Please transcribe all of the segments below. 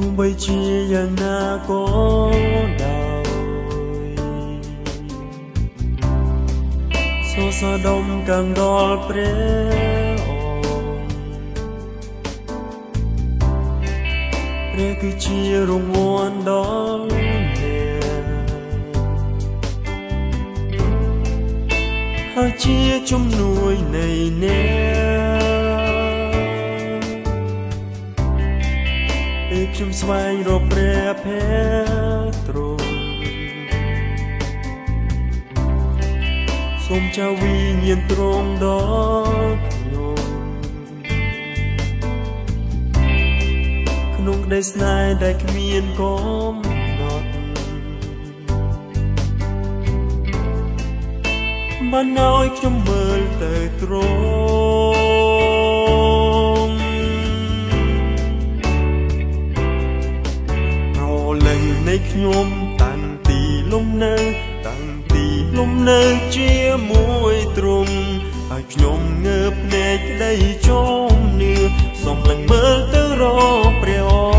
ទោះបីជាយ៉ាងណាក៏ដោយសរសដុំកាំងដល់ព្រះព្រះគឺជារង្វាន់ដល់អ្នកហើយជាជំនួយនៃអ្នក ខ្ញុំស្វែងរកព្រះភ័ក្ត្រទ្រង់សូមចៅវិញ្ញាណទ្រង់ដល់ក្នុងក្តីស្នេហ៍ដែលគ្មានកំណត់បានឲ្យខ្ញុំមើលទៅទ្រង់ នៃខ្ញុំតាំងទីលំនៅតាំងទីលំនៅជាមួយទ្រង់ហើយខ្ញុំងើបភ្នែកក្តីជោមនឿសំឡឹងមើលទៅរកព្រះអង្គ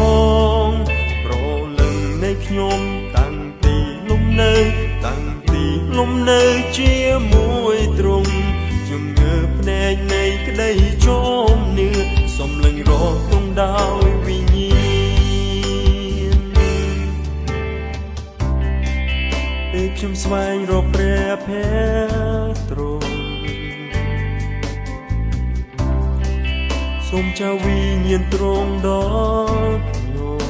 ខ្ញុំស្វែងរកព្រះភ័ក្ត្រទ្រង់សូមចៅវិញ្ញាណទ្រង់ដល់ខ្ញុំ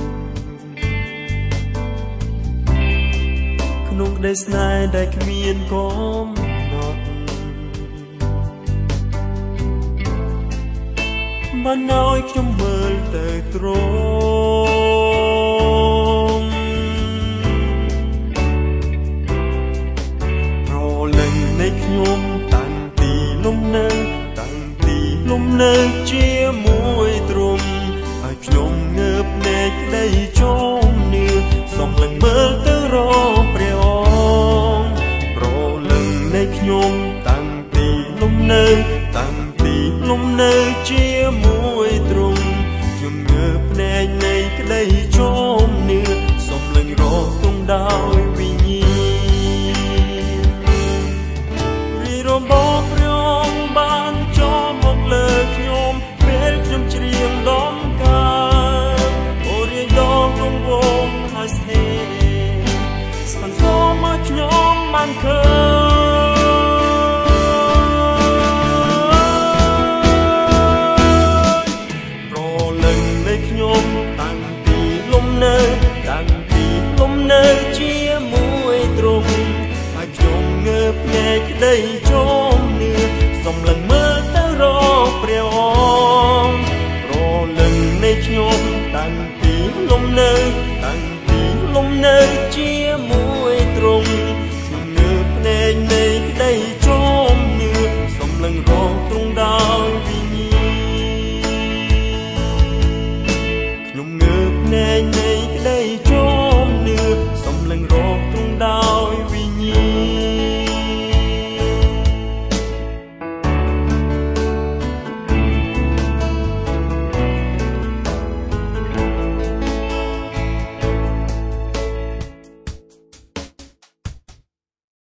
ក្នុងក្តីស្នេហ៍ដែលគ្មានកំណត់បានឲ្យខ្ញុំមើលទៅទ្រង់ លំនៅជាមួយទ្រង់ហើយខ្ញុំងើបភ្នែកក្តីជោមនឿសំឡឹងមើលទៅរកព្រះអង្គប្រលឹងនៃខ្ញុំតាំងពីលំនៅតាំងពីលំនៅជាមួយទ្រង់ខ្ញុំងើបភ្នែកនៃក្តីជោមនឿសំឡឹងរកទ្រង់ដោយ បានឃើញប្រលឹងនៃខ្ញុំតាំងពីលំនៅតាំងពីលំនៅជាមួយទ្រង់ហើយខ្ញុំងើបភ្នែកក្តីជោមនឿសំឡឹងមើលទៅរកព្រះអង្គប្រលឹងនៃខ្ញុំតាំងពីលំនៅ